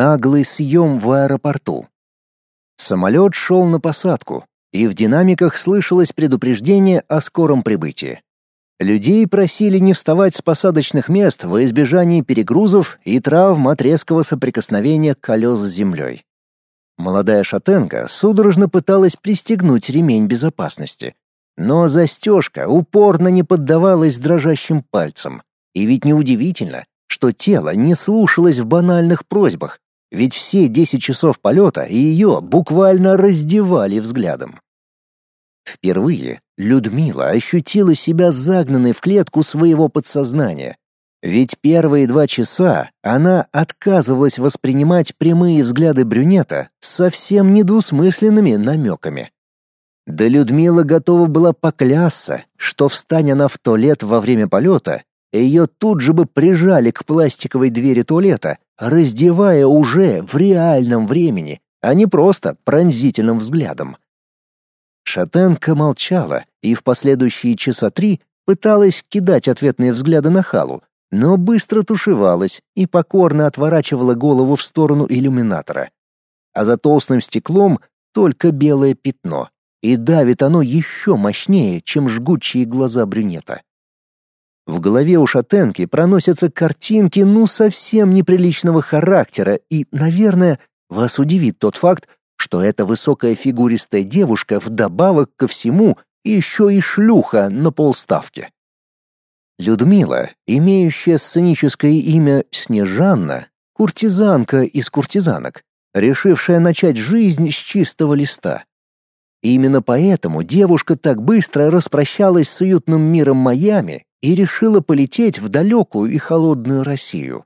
Наглый съем в аэропорту. Самолет шел на посадку, и в динамиках слышалось предупреждение о скором прибытии. Людей просили не вставать с посадочных мест во избежание перегрузов и травм от резкого соприкосновения колес с землей. Молодая шатенка судорожно пыталась пристегнуть ремень безопасности, но застежка упорно не поддавалась дрожащим пальцам. И ведь неудивительно, что тело не слушалось в банальных просьбах, ведь все 10 часов полета ее буквально раздевали взглядом. Впервые Людмила ощутила себя загнанной в клетку своего подсознания. Ведь первые два часа она отказывалась воспринимать прямые взгляды брюнета с совсем недвусмысленными намеками. Да Людмила готова была поклясться, что встань она в туалет во время полета, ее тут же бы прижали к пластиковой двери туалета, раздевая уже в реальном времени, а не просто пронзительным взглядом. Шатенка молчала и в последующие часа три пыталась кидать ответные взгляды на Халу, но быстро тушевалась и покорно отворачивала голову в сторону иллюминатора. А за толстым стеклом только белое пятно, и давит оно еще мощнее, чем жгучие глаза брюнета. В голове у шатенки проносятся картинки ну совсем неприличного характера, и, наверное, вас удивит тот факт, что эта высокая фигуристая девушка вдобавок ко всему еще и шлюха на полставки. Людмила, имеющая сценическое имя Снежанна, куртизанка из куртизанок, решившая начать жизнь с чистого листа. именно поэтому девушка так быстро распрощалась с уютным миром Майами и решила полететь в далекую и холодную Россию.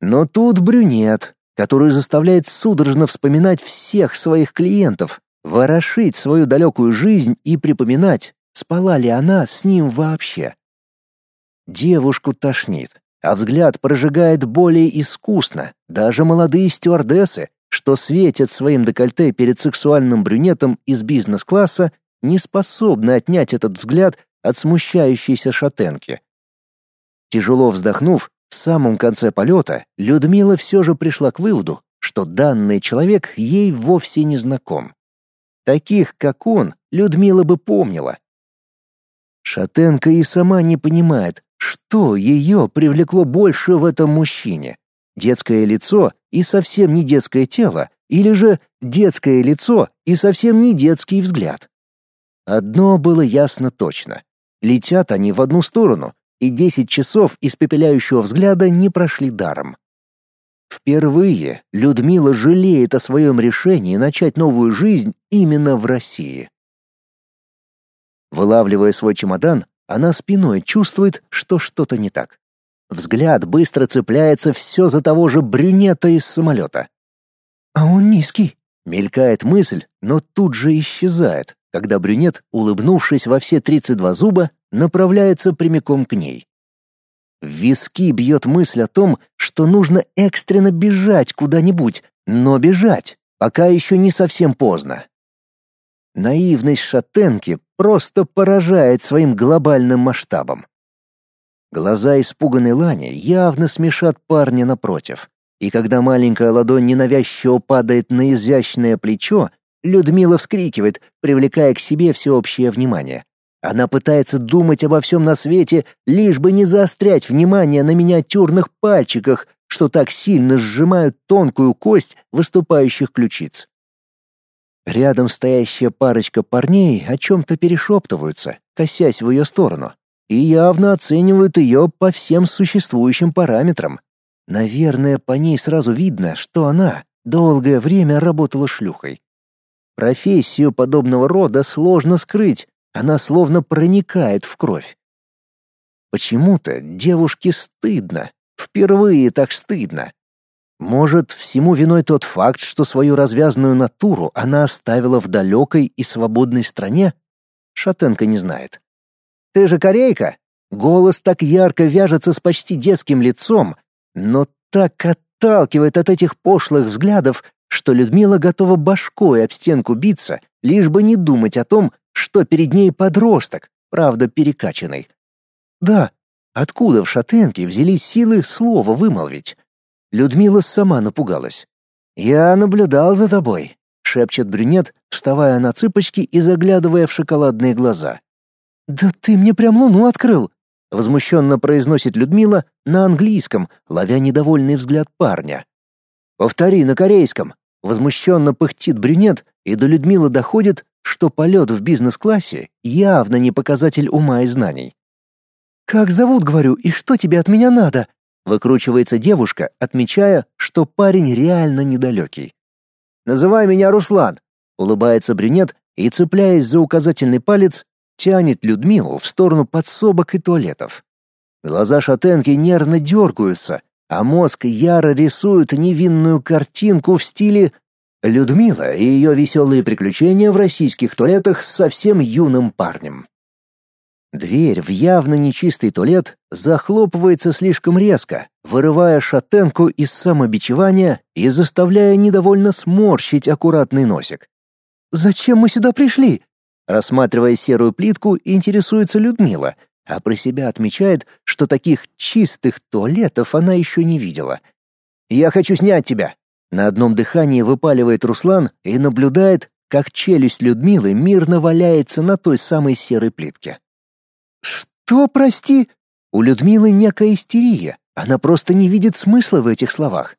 Но тут брюнет, который заставляет судорожно вспоминать всех своих клиентов, ворошить свою далекую жизнь и припоминать, спала ли она с ним вообще. Девушку тошнит, а взгляд прожигает более искусно. Даже молодые стюардессы, что светят своим декольте перед сексуальным брюнетом из бизнес-класса, не способны отнять этот взгляд от смущающейся шатенки. Тяжело вздохнув, в самом конце полета Людмила все же пришла к выводу, что данный человек ей вовсе не знаком. Таких, как он, Людмила бы помнила. Шатенка и сама не понимает, что ее привлекло больше в этом мужчине. Детское лицо и совсем не детское тело, или же детское лицо и совсем не детский взгляд. Одно было ясно точно. Летят они в одну сторону, и 10 часов испепеляющего взгляда не прошли даром. Впервые Людмила жалеет о своем решении начать новую жизнь именно в России. Вылавливая свой чемодан, она спиной чувствует, что что-то не так. Взгляд быстро цепляется все за того же брюнета из самолета. «А он низкий», — мелькает мысль, но тут же исчезает, когда брюнет, улыбнувшись во все 32 зуба, направляется прямиком к ней. В виски бьет мысль о том, что нужно экстренно бежать куда-нибудь, но бежать, пока еще не совсем поздно. Наивность шатенки просто поражает своим глобальным масштабом. Глаза испуганной Лани явно смешат парня напротив. И когда маленькая ладонь ненавязчиво падает на изящное плечо, Людмила вскрикивает, привлекая к себе всеобщее внимание. Она пытается думать обо всем на свете, лишь бы не заострять внимание на миниатюрных пальчиках, что так сильно сжимают тонкую кость выступающих ключиц. Рядом стоящая парочка парней о чем-то перешептываются, косясь в ее сторону, и явно оценивают ее по всем существующим параметрам. Наверное, по ней сразу видно, что она долгое время работала шлюхой. Профессию подобного рода сложно скрыть, она словно проникает в кровь. Почему-то девушке стыдно, впервые так стыдно. Может, всему виной тот факт, что свою развязанную натуру она оставила в далекой и свободной стране? Шатенка не знает. «Ты же корейка?» Голос так ярко вяжется с почти детским лицом, но так отталкивает от этих пошлых взглядов, что Людмила готова башкой об стенку биться, лишь бы не думать о том, что перед ней подросток, правда перекачанный. Да, откуда в шатенке взялись силы слово вымолвить? Людмила сама напугалась. «Я наблюдал за тобой», — шепчет брюнет, вставая на цыпочки и заглядывая в шоколадные глаза. «Да ты мне прям луну открыл!» — возмущенно произносит Людмила на английском, ловя недовольный взгляд парня. «Повтори на корейском!» — возмущенно пыхтит брюнет, и до Людмилы доходит, что полет в бизнес-классе явно не показатель ума и знаний. «Как зовут, говорю, и что тебе от меня надо?» Выкручивается девушка, отмечая, что парень реально недалекий. «Называй меня Руслан», — улыбается брюнет и, цепляясь за указательный палец, тянет Людмилу в сторону подсобок и туалетов. Глаза шатенки нервно дергаются, а мозг яро рисует невинную картинку в стиле «Людмила и ее веселые приключения в российских туалетах с совсем юным парнем». Дверь в явно нечистый туалет захлопывается слишком резко, вырывая шатенку из самобичевания и заставляя недовольно сморщить аккуратный носик. «Зачем мы сюда пришли?» Рассматривая серую плитку, интересуется Людмила, а про себя отмечает, что таких чистых туалетов она еще не видела. «Я хочу снять тебя!» На одном дыхании выпаливает Руслан и наблюдает, как челюсть Людмилы мирно валяется на той самой серой плитке. «Что, прости?» У Людмилы некая истерия. Она просто не видит смысла в этих словах.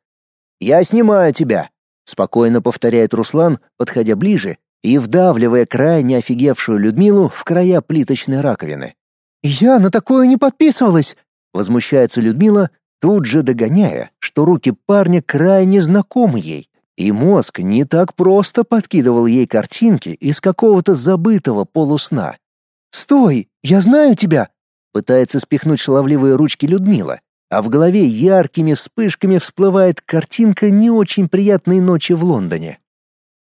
«Я снимаю тебя», — спокойно повторяет Руслан, подходя ближе и вдавливая крайне офигевшую Людмилу в края плиточной раковины. «Я на такое не подписывалась!» — возмущается Людмила, тут же догоняя, что руки парня крайне знакомы ей, и мозг не так просто подкидывал ей картинки из какого-то забытого полусна. «Стой! Я знаю тебя!» Пытается спихнуть шаловливые ручки Людмила, а в голове яркими вспышками всплывает картинка не очень приятной ночи в Лондоне.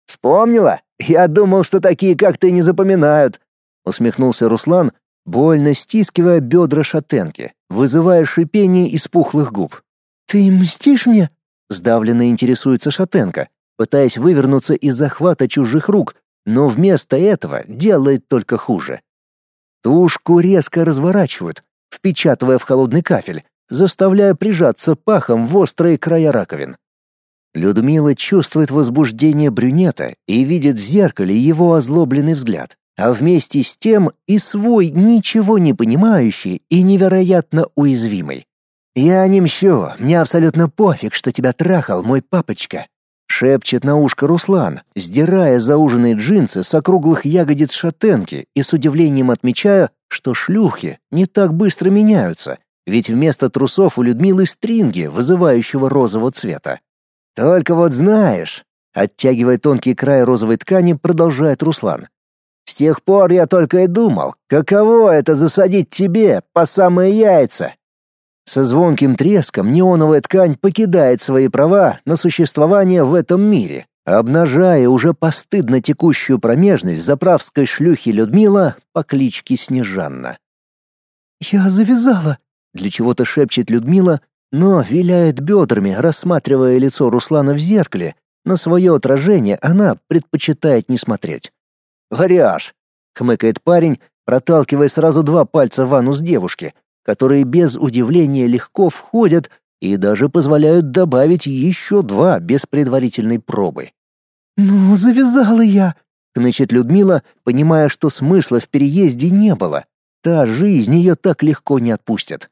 «Вспомнила? Я думал, что такие, как ты, не запоминают!» Усмехнулся Руслан, больно стискивая бедра шатенки, вызывая шипение из пухлых губ. «Ты мстишь мне?» Сдавленно интересуется шатенка, пытаясь вывернуться из захвата чужих рук, но вместо этого делает только хуже. Тушку резко разворачивают, впечатывая в холодный кафель, заставляя прижаться пахом в острые края раковин. Людмила чувствует возбуждение брюнета и видит в зеркале его озлобленный взгляд, а вместе с тем и свой ничего не понимающий и невероятно уязвимый. «Я не мщу, мне абсолютно пофиг, что тебя трахал мой папочка», Шепчет на ушко Руслан, сдирая зауженные джинсы с округлых ягодиц шатенки и с удивлением отмечая, что шлюхи не так быстро меняются, ведь вместо трусов у Людмилы стринги, вызывающего розового цвета. «Только вот знаешь», — оттягивая тонкий край розовой ткани, продолжает Руслан. «С тех пор я только и думал, каково это засадить тебе по самые яйца, со звонким треском неоновая ткань покидает свои права на существование в этом мире, обнажая уже постыдно текущую промежность заправской шлюхи Людмила по кличке Снежанна. «Я завязала», — для чего-то шепчет Людмила, но виляет бедрами, рассматривая лицо Руслана в зеркале. На свое отражение она предпочитает не смотреть. «Варяж!» — хмыкает парень, проталкивая сразу два пальца в анус девушки — которые без удивления легко входят и даже позволяют добавить еще два без предварительной пробы. «Ну, завязала я», — кнычет Людмила, понимая, что смысла в переезде не было. Та жизнь ее так легко не отпустит.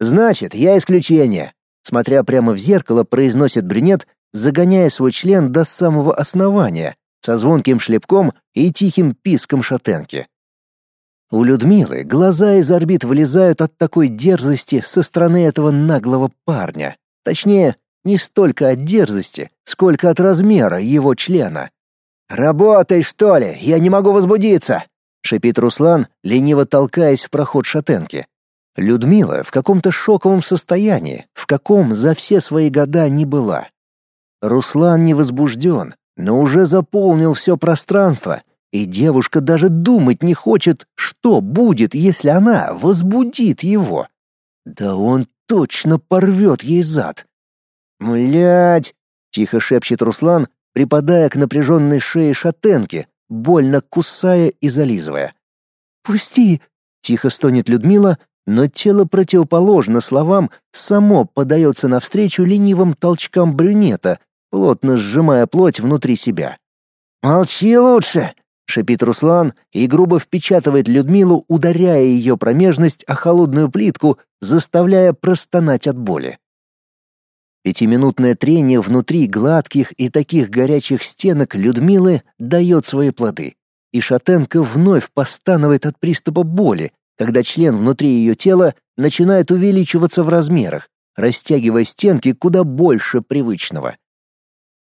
«Значит, я исключение», — смотря прямо в зеркало, произносит брюнет, загоняя свой член до самого основания, со звонким шлепком и тихим писком шатенки. У Людмилы глаза из орбит вылезают от такой дерзости со стороны этого наглого парня. Точнее, не столько от дерзости, сколько от размера его члена. «Работай, что ли? Я не могу возбудиться!» — шипит Руслан, лениво толкаясь в проход шатенки. Людмила в каком-то шоковом состоянии, в каком за все свои года не была. Руслан не возбужден, но уже заполнил все пространство — и девушка даже думать не хочет, что будет, если она возбудит его. Да он точно порвет ей зад. «Млядь!» — тихо шепчет Руслан, припадая к напряженной шее шатенки, больно кусая и зализывая. «Пусти!» — тихо стонет Людмила, но тело противоположно словам само подается навстречу ленивым толчкам брюнета, плотно сжимая плоть внутри себя. «Молчи лучше!» — шипит Руслан и грубо впечатывает Людмилу, ударяя ее промежность о холодную плитку, заставляя простонать от боли. Пятиминутное трение внутри гладких и таких горячих стенок Людмилы дает свои плоды, и Шатенко вновь постанывает от приступа боли, когда член внутри ее тела начинает увеличиваться в размерах, растягивая стенки куда больше привычного.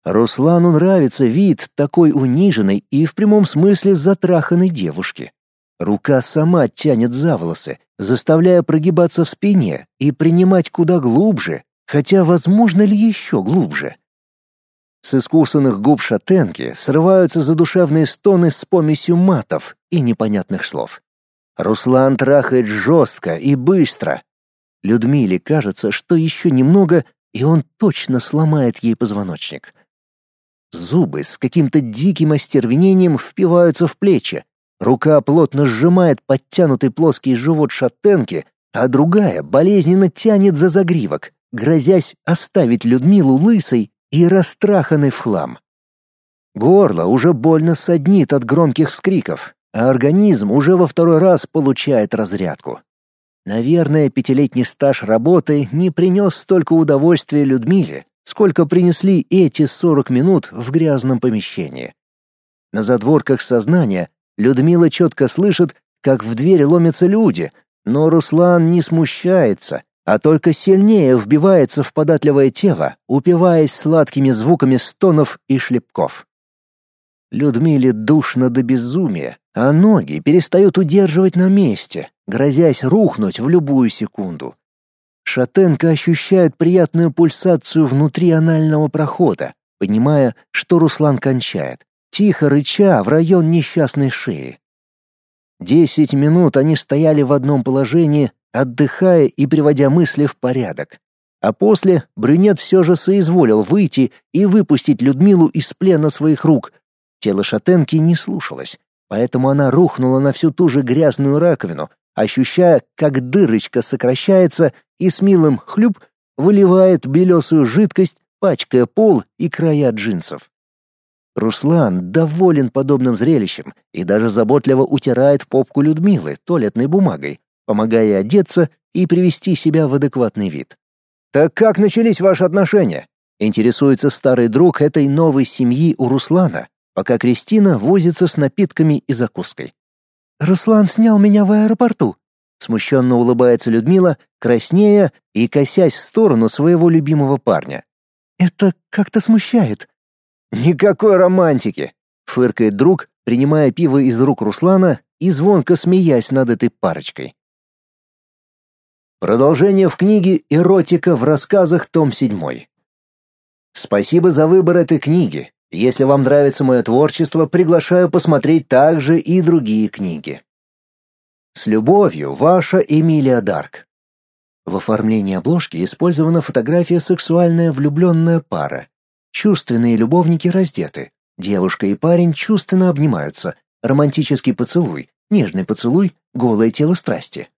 Руслану нравится вид такой униженной и в прямом смысле затраханной девушки. Рука сама тянет за волосы, заставляя прогибаться в спине и принимать куда глубже, хотя возможно ли еще глубже. С искусанных губ шатенки срываются задушевные стоны с помесью матов и непонятных слов. Руслан трахает жестко и быстро. Людмиле кажется, что еще немного, и он точно сломает ей позвоночник. Зубы с каким-то диким остервенением впиваются в плечи. Рука плотно сжимает подтянутый плоский живот шатенки, а другая болезненно тянет за загривок, грозясь оставить Людмилу лысой и растраханной в хлам. Горло уже больно саднит от громких вскриков, а организм уже во второй раз получает разрядку. Наверное, пятилетний стаж работы не принес столько удовольствия Людмиле, сколько принесли эти 40 минут в грязном помещении. На задворках сознания Людмила четко слышит, как в дверь ломятся люди, но Руслан не смущается, а только сильнее вбивается в податливое тело, упиваясь сладкими звуками стонов и шлепков. Людмиле душно до безумия, а ноги перестают удерживать на месте, грозясь рухнуть в любую секунду. Шатенко ощущает приятную пульсацию внутри анального прохода, понимая, что Руслан кончает, тихо рыча в район несчастной шеи. Десять минут они стояли в одном положении, отдыхая и приводя мысли в порядок. А после брюнет все же соизволил выйти и выпустить Людмилу из плена своих рук. Тело шатенки не слушалось, поэтому она рухнула на всю ту же грязную раковину, ощущая, как дырочка сокращается и с милым хлюп выливает белесую жидкость, пачкая пол и края джинсов. Руслан доволен подобным зрелищем и даже заботливо утирает попку Людмилы туалетной бумагой, помогая одеться и привести себя в адекватный вид. «Так как начались ваши отношения?» — интересуется старый друг этой новой семьи у Руслана, пока Кристина возится с напитками и закуской. «Руслан снял меня в аэропорту», — смущенно улыбается Людмила, краснея и косясь в сторону своего любимого парня. «Это как-то смущает». «Никакой романтики!» — фыркает друг, принимая пиво из рук Руслана и звонко смеясь над этой парочкой. Продолжение в книге «Эротика в рассказах. Том 7». Спасибо за выбор этой книги. Если вам нравится мое творчество, приглашаю посмотреть также и другие книги. С любовью, ваша Эмилия Дарк. В оформлении обложки использована фотография сексуальная влюбленная пара. Чувственные любовники раздеты. Девушка и парень чувственно обнимаются. Романтический поцелуй, нежный поцелуй, голое тело страсти.